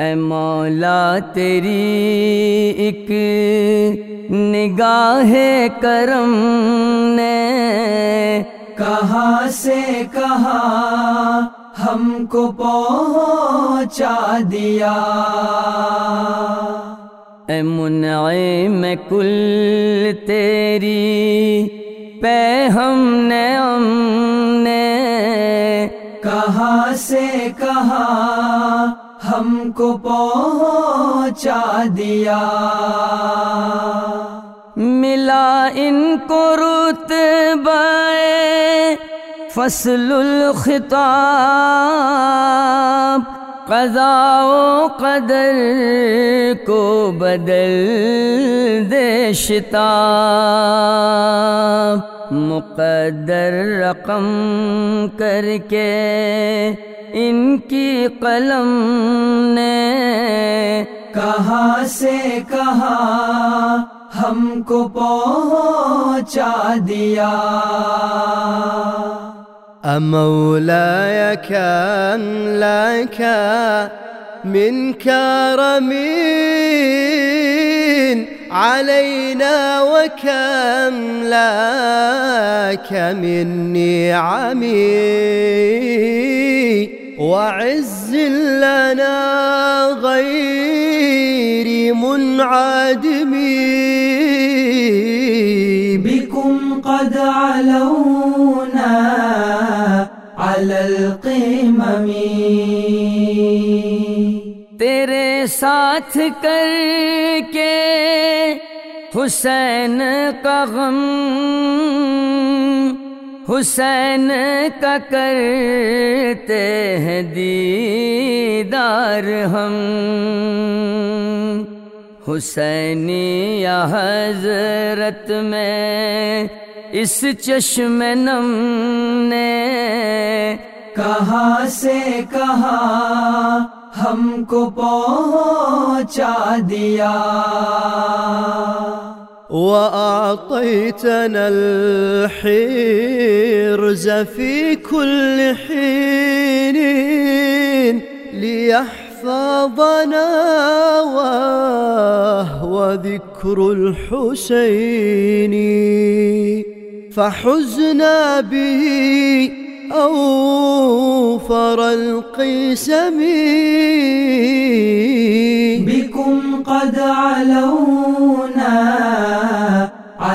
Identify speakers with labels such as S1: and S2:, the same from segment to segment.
S1: اے مولا تیری ایک نگاہ کرم نے
S2: کہاں سے کہاں ہم کو پہنچا دیا؟
S1: اے منعم کل تیری پہ ہم نے ہم نے
S2: کہاں سے کہاں ہم کو پہنچا دیا۔
S1: ملا ان کو رتبہ فصل الخطاب قضاء و قدر کو بدل دے شتاب۔ مقدر رقم کر کے ان کی قلم نے
S2: کہاں سے کہاں ہم کو پہنچا دیا
S3: امولایا کان لك من کرم علينا وكم لك من نعمين وعز لنا غير منعدم
S2: بكم قد علونا على القمم.
S1: تیرے ساتھ کر کے حسین کا غم حسین کا کرتے ہیں دیدار ہم۔ حسینی یا حضرت میں اس چشم نم نے
S2: کہاں سے کہاں ہم کو پہنچا دیا۔
S3: وأعطيتنا الحرز في كل حين ليحفظنا وهو ذكر الحسين. فحزنا به أوفر القسم
S2: بكم قد علونا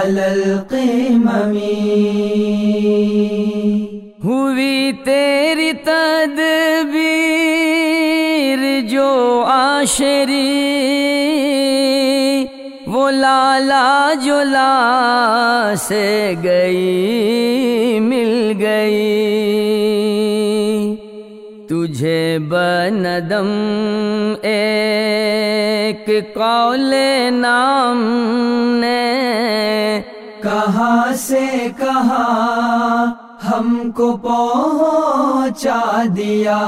S2: على القمم.
S1: ہوئی تیری تدبیر جو آشری، وہ لالا جو لا سے گئی، مل گئی۔ تجھے بندم ایک قول نام نے
S2: کہاں سے کہاں ہم کو پہنچا دیا؟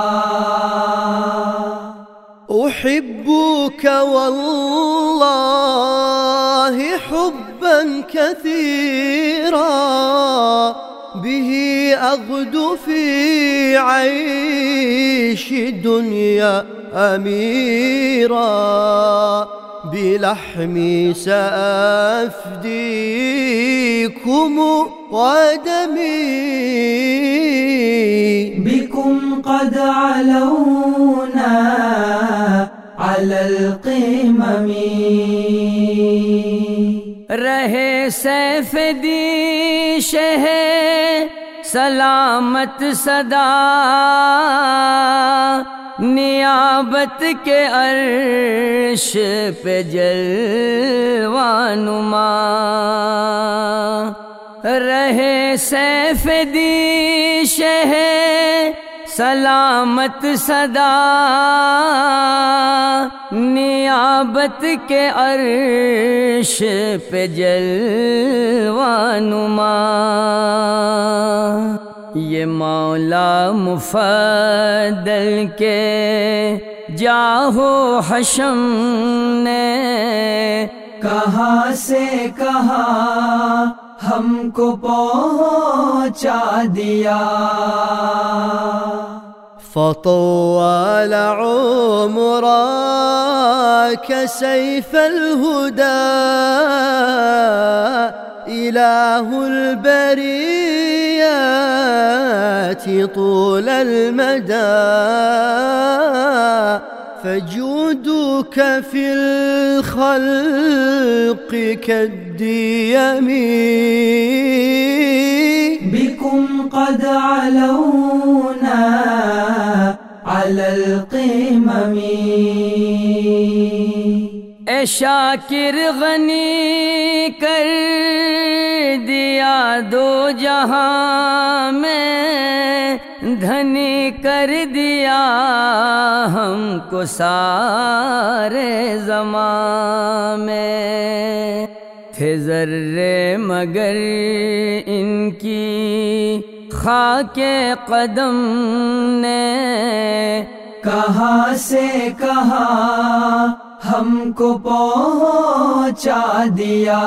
S3: أحبك والله حبا كثيرا به أغدو في عيش الدنيا أميرا بلحمي سأفديكم ودمي.
S2: بكم قد علونا على القمم.
S1: رہے سیف دی شہ سلامت صدا. نیابت کے عرش پہ جلوانما رہے سیف دی شہ سلامت صدا نیابت کے عرش پہ جلوانما یہ مولا مفدل کے جاہو حشم نے
S2: کہاں سے کہاں ہم کو پہنچا دیا؟
S3: فطول عمرا أعطاك سيف الهدى إله البريات طول المدى فجودك في الخلق كالديم.
S2: بكم قد علونا على القمم.
S1: غنی کر دیا دو جہاں میں دھنی کر دیا ہم کو سارے زمان میں تھے ذرے مگر ان کی خاک قدم نے
S2: کہاں سے کہاں ہم کو پہنچا دیا